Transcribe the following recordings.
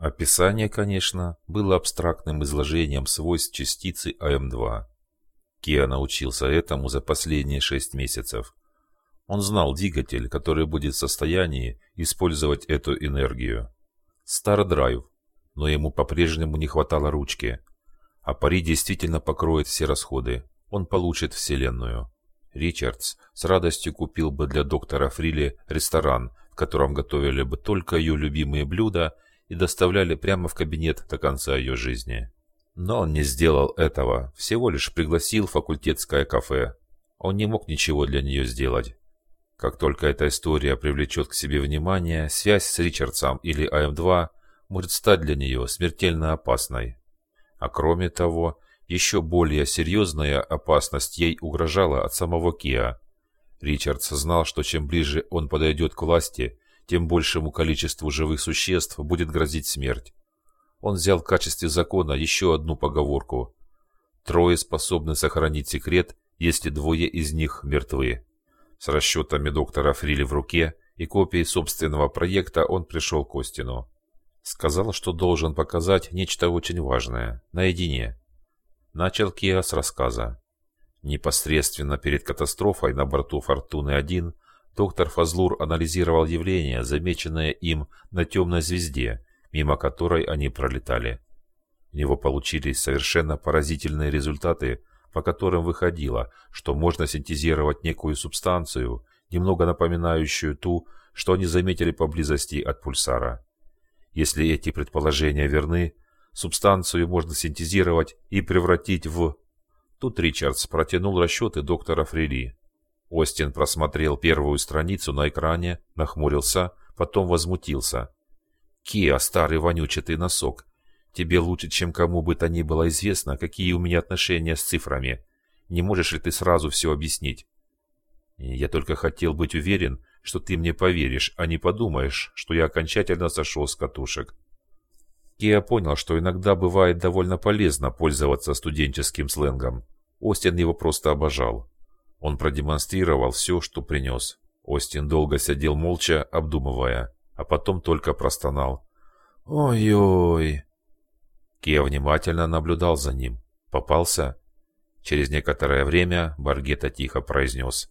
Описание, конечно, было абстрактным изложением свойств частицы АМ2. Киа научился этому за последние шесть месяцев. Он знал двигатель, который будет в состоянии использовать эту энергию. Стардрайв, но ему по-прежнему не хватало ручки. А пари действительно покроет все расходы. Он получит Вселенную. Ричардс с радостью купил бы для доктора Фрили ресторан, в котором готовили бы только ее любимые блюда и доставляли прямо в кабинет до конца ее жизни. Но он не сделал этого, всего лишь пригласил в факультетское кафе. Он не мог ничего для нее сделать. Как только эта история привлечет к себе внимание, связь с Ричардсом или АМ-2 может стать для нее смертельно опасной. А кроме того, еще более серьезная опасность ей угрожала от самого Киа. Ричардс знал, что чем ближе он подойдет к власти, тем большему количеству живых существ будет грозить смерть. Он взял в качестве закона еще одну поговорку. Трое способны сохранить секрет, если двое из них мертвы. С расчетами доктора Фрили в руке и копией собственного проекта он пришел к Остину. Сказал, что должен показать нечто очень важное, наедине. Начал Киа с рассказа. Непосредственно перед катастрофой на борту «Фортуны-1» доктор Фазлур анализировал явление, замеченное им на темной звезде, мимо которой они пролетали. У него получились совершенно поразительные результаты, по которым выходило, что можно синтезировать некую субстанцию, немного напоминающую ту, что они заметили поблизости от пульсара. Если эти предположения верны, субстанцию можно синтезировать и превратить в... Тут Ричардс протянул расчеты доктора Фрели. Остин просмотрел первую страницу на экране, нахмурился, потом возмутился. «Киа, старый вонючий носок, Тебе лучше, чем кому бы то ни было известно, какие у меня отношения с цифрами. Не можешь ли ты сразу все объяснить? Я только хотел быть уверен, что ты мне поверишь, а не подумаешь, что я окончательно сошел с катушек. Киа понял, что иногда бывает довольно полезно пользоваться студенческим сленгом. Остин его просто обожал. Он продемонстрировал все, что принес. Остин долго сидел молча, обдумывая, а потом только простонал. «Ой-ой!» Кия внимательно наблюдал за ним. Попался? Через некоторое время Баргета тихо произнес.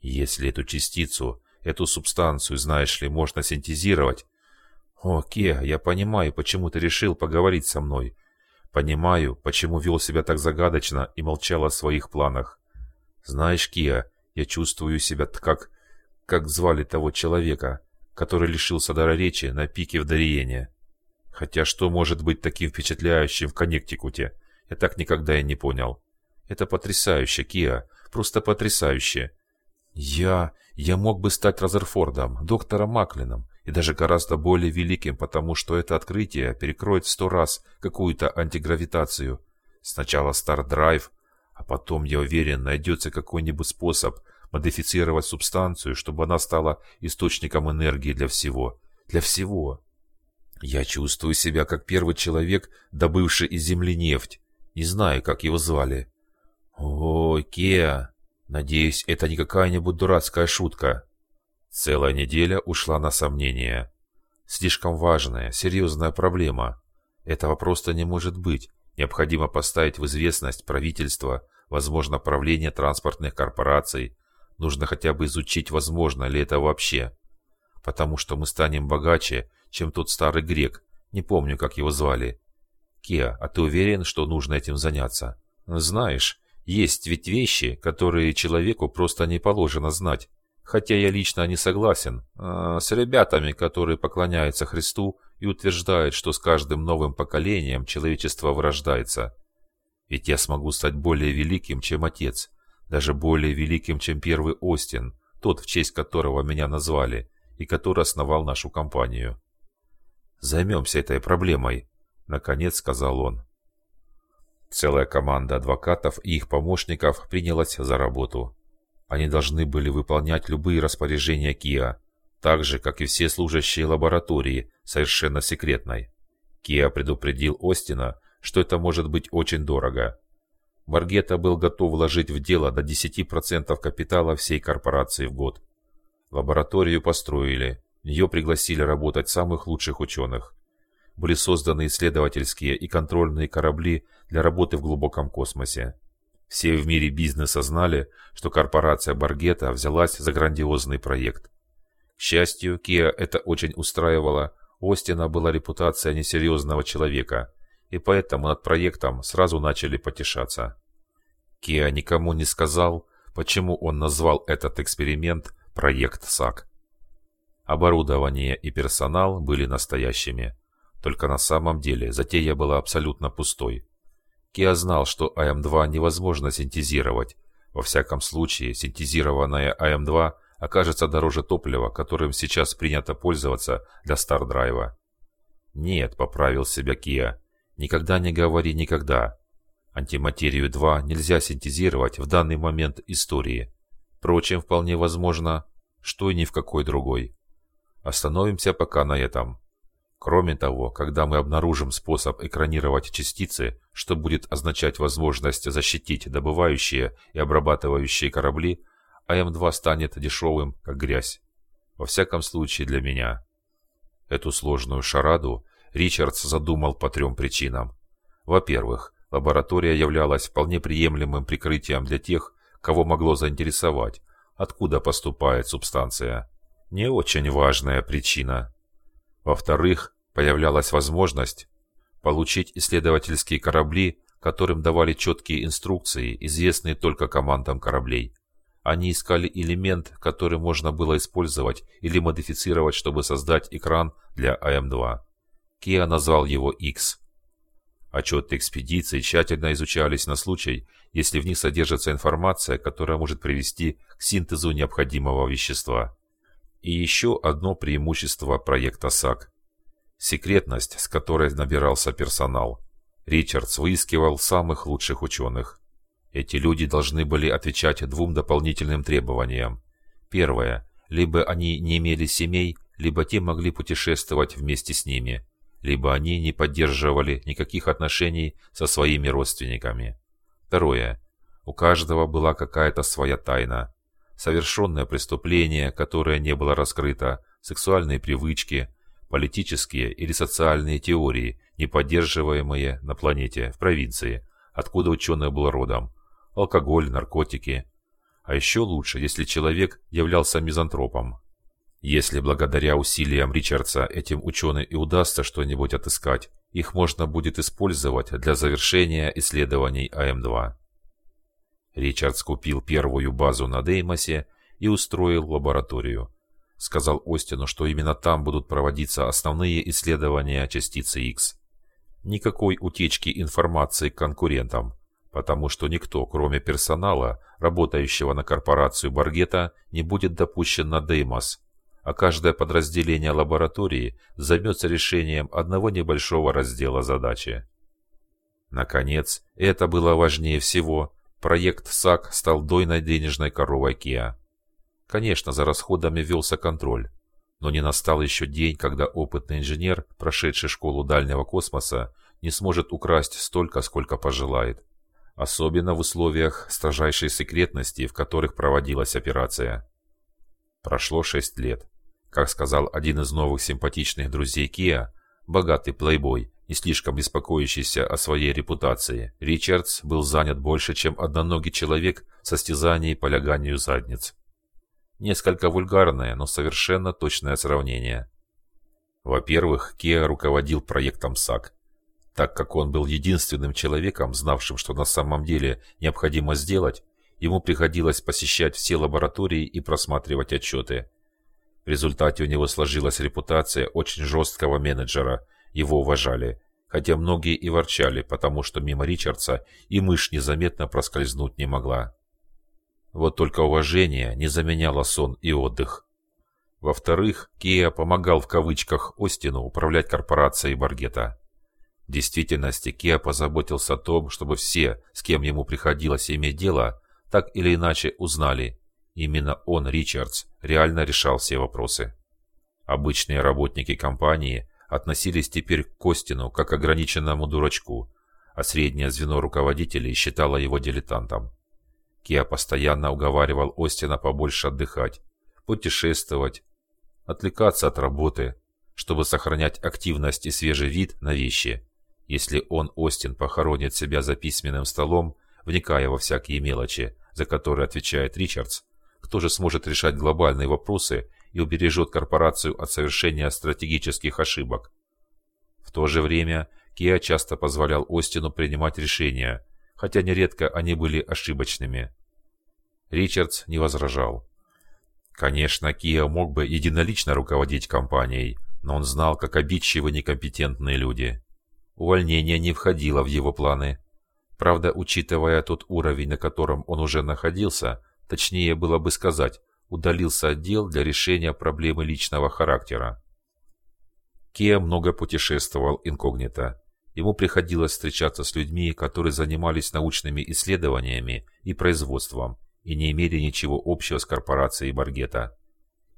Если эту частицу, эту субстанцию, знаешь ли, можно синтезировать... О, Кия, я понимаю, почему ты решил поговорить со мной. Понимаю, почему вел себя так загадочно и молчал о своих планах. Знаешь, Кия, я чувствую себя как... как звали того человека, который лишился дара речи на пике в Дариене. Хотя что может быть таким впечатляющим в Коннектикуте? Я так никогда и не понял. Это потрясающе, Киа. Просто потрясающе. Я... я мог бы стать Разерфордом, доктором Маклином, и даже гораздо более великим, потому что это открытие перекроет сто раз какую-то антигравитацию. Сначала Стардрайв, а потом, я уверен, найдется какой-нибудь способ модифицировать субстанцию, чтобы она стала источником энергии для всего. Для всего. Я чувствую себя как первый человек, добывший из земли нефть. Не знаю, как его звали. Ой, Кеа, надеюсь, это не какая-нибудь дурацкая шутка. Целая неделя ушла на сомнения. Слишком важная, серьезная проблема. Этого просто не может быть. Необходимо поставить в известность правительство, возможно, правление транспортных корпораций. Нужно хотя бы изучить, возможно ли это вообще. Потому что мы станем богаче, чем тот старый грек, не помню, как его звали. Киа, а ты уверен, что нужно этим заняться? Знаешь, есть ведь вещи, которые человеку просто не положено знать. Хотя я лично не согласен э, с ребятами, которые поклоняются Христу и утверждают, что с каждым новым поколением человечество вырождается. Ведь я смогу стать более великим, чем отец, даже более великим, чем первый Остин, тот, в честь которого меня назвали, и который основал нашу компанию. Займемся этой проблемой», — наконец сказал он. Целая команда адвокатов и их помощников принялась за работу. Они должны были выполнять любые распоряжения Киа, так же, как и все служащие лаборатории, совершенно секретной. Киа предупредил Остина, что это может быть очень дорого. Маргета был готов вложить в дело до 10% капитала всей корпорации в год. Лабораторию построили, в нее пригласили работать самых лучших ученых. были созданы исследовательские и контрольные корабли для работы в глубоком космосе. Все в мире бизнеса знали, что корпорация Баргета взялась за грандиозный проект. Счастью, Киа это очень устраивало, у Остина была репутация несерьезного человека, и поэтому над проектом сразу начали потешаться. Киа никому не сказал, почему он назвал этот эксперимент «Проект САК». Оборудование и персонал были настоящими, только на самом деле затея была абсолютно пустой. Киа знал, что АМ-2 невозможно синтезировать. Во всяком случае, синтезированное АМ-2 окажется дороже топлива, которым сейчас принято пользоваться для Стардрайва. «Нет», — поправил себя Киа, — «никогда не говори никогда. Антиматерию-2 нельзя синтезировать в данный момент истории. Впрочем, вполне возможно, что и ни в какой другой. Остановимся пока на этом. Кроме того, когда мы обнаружим способ экранировать частицы, что будет означать возможность защитить добывающие и обрабатывающие корабли, АМ-2 станет дешевым, как грязь. Во всяком случае для меня. Эту сложную шараду Ричардс задумал по трем причинам. Во-первых, лаборатория являлась вполне приемлемым прикрытием для тех, кого могло заинтересовать, откуда поступает субстанция. Не очень важная причина. Во-вторых, появлялась возможность получить исследовательские корабли, которым давали четкие инструкции, известные только командам кораблей. Они искали элемент, который можно было использовать или модифицировать, чтобы создать экран для АМ-2. Киа назвал его X. Отчеты экспедиции тщательно изучались на случай, если в них содержится информация, которая может привести к синтезу необходимого вещества. И еще одно преимущество проекта САК секретность, с которой набирался персонал. Ричардс выискивал самых лучших ученых. Эти люди должны были отвечать двум дополнительным требованиям. Первое. Либо они не имели семей, либо те могли путешествовать вместе с ними, либо они не поддерживали никаких отношений со своими родственниками. Второе. У каждого была какая-то своя тайна. Совершенное преступление, которое не было раскрыто, сексуальные привычки, политические или социальные теории, не поддерживаемые на планете, в провинции, откуда ученый был родом, алкоголь, наркотики. А еще лучше, если человек являлся мизантропом. Если благодаря усилиям Ричардса этим ученым и удастся что-нибудь отыскать, их можно будет использовать для завершения исследований АМ-2. Ричардс купил первую базу на Деймосе и устроил лабораторию сказал Остину, что именно там будут проводиться основные исследования частицы X. Никакой утечки информации к конкурентам, потому что никто, кроме персонала, работающего на корпорацию Баргета, не будет допущен на Деймос, а каждое подразделение лаборатории займется решением одного небольшого раздела задачи. Наконец, это было важнее всего, проект САК стал дойной денежной коровой Киа. Конечно, за расходами велся контроль. Но не настал еще день, когда опытный инженер, прошедший школу дальнего космоса, не сможет украсть столько, сколько пожелает. Особенно в условиях строжайшей секретности, в которых проводилась операция. Прошло шесть лет. Как сказал один из новых симпатичных друзей Киа, богатый плейбой, не слишком беспокоящийся о своей репутации, Ричардс был занят больше, чем одноногий человек в состязании по ляганию задниц. Несколько вульгарное, но совершенно точное сравнение. Во-первых, Кеа руководил проектом САК, так как он был единственным человеком, знавшим, что на самом деле необходимо сделать, ему приходилось посещать все лаборатории и просматривать отчеты. В результате у него сложилась репутация очень жесткого менеджера, его уважали, хотя многие и ворчали, потому что мимо Ричардса и мышь незаметно проскользнуть не могла. Вот только уважение не заменяло сон и отдых. Во-вторых, Кея помогал в кавычках Остину управлять корпорацией Баргета. В действительности Кеа позаботился о том, чтобы все, с кем ему приходилось иметь дело, так или иначе узнали. Именно он, Ричардс, реально решал все вопросы. Обычные работники компании относились теперь к Костину как ограниченному дурачку, а среднее звено руководителей считало его дилетантом. Киа постоянно уговаривал Остина побольше отдыхать, путешествовать, отвлекаться от работы. чтобы сохранять активность и свежий вид на вещи. Если он, Остин, похоронит себя за письменным столом, вникая во всякие мелочи, за которые отвечает Ричардс, кто же сможет решать глобальные вопросы и убережет корпорацию от совершения стратегических ошибок? В то же время Киа часто позволял Остину принимать решения, хотя нередко они были ошибочными. Ричардс не возражал. Конечно, Киа мог бы единолично руководить компанией, но он знал, как обидчивы некомпетентные люди. Увольнение не входило в его планы. Правда, учитывая тот уровень, на котором он уже находился, точнее было бы сказать, удалился отдел для решения проблемы личного характера. Киа много путешествовал инкогнито. Ему приходилось встречаться с людьми, которые занимались научными исследованиями и производством и не имели ничего общего с корпорацией Баргета.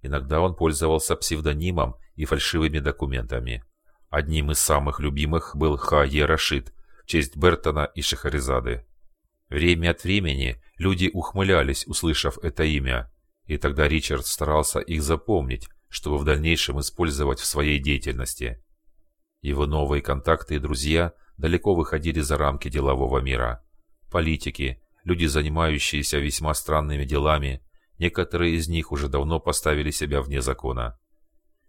Иногда он пользовался псевдонимом и фальшивыми документами. Одним из самых любимых был Ха-Е Рашид в честь Бертона и Шахаризады. Время от времени люди ухмылялись, услышав это имя, и тогда Ричард старался их запомнить, чтобы в дальнейшем использовать в своей деятельности. Его новые контакты и друзья далеко выходили за рамки делового мира. Политики, люди, занимающиеся весьма странными делами, некоторые из них уже давно поставили себя вне закона.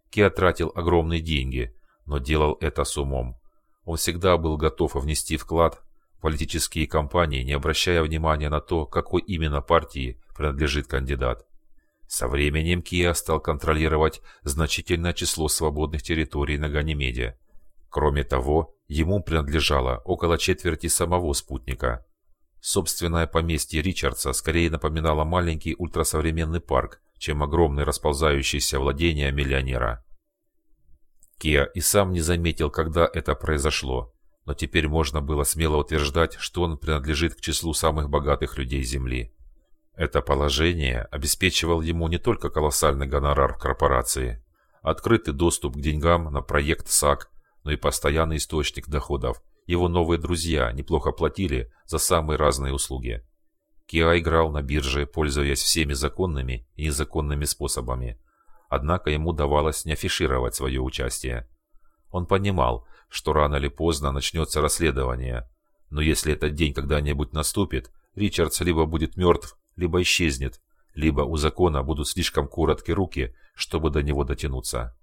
Киа тратил огромные деньги, но делал это с умом. Он всегда был готов внести вклад в политические кампании, не обращая внимания на то, какой именно партии принадлежит кандидат. Со временем Киа стал контролировать значительное число свободных территорий на Ганимеде. Кроме того, ему принадлежало около четверти самого спутника. Собственное поместье Ричардса скорее напоминало маленький ультрасовременный парк, чем огромное расползающееся владение миллионера. Киа и сам не заметил, когда это произошло, но теперь можно было смело утверждать, что он принадлежит к числу самых богатых людей Земли. Это положение обеспечивал ему не только колоссальный гонорар в корпорации, открытый доступ к деньгам на проект САК, но и постоянный источник доходов. Его новые друзья неплохо платили за самые разные услуги. Киа играл на бирже, пользуясь всеми законными и незаконными способами. Однако ему давалось не афишировать свое участие. Он понимал, что рано или поздно начнется расследование. Но если этот день когда-нибудь наступит, Ричардс либо будет мертв, либо исчезнет, либо у закона будут слишком короткие руки, чтобы до него дотянуться.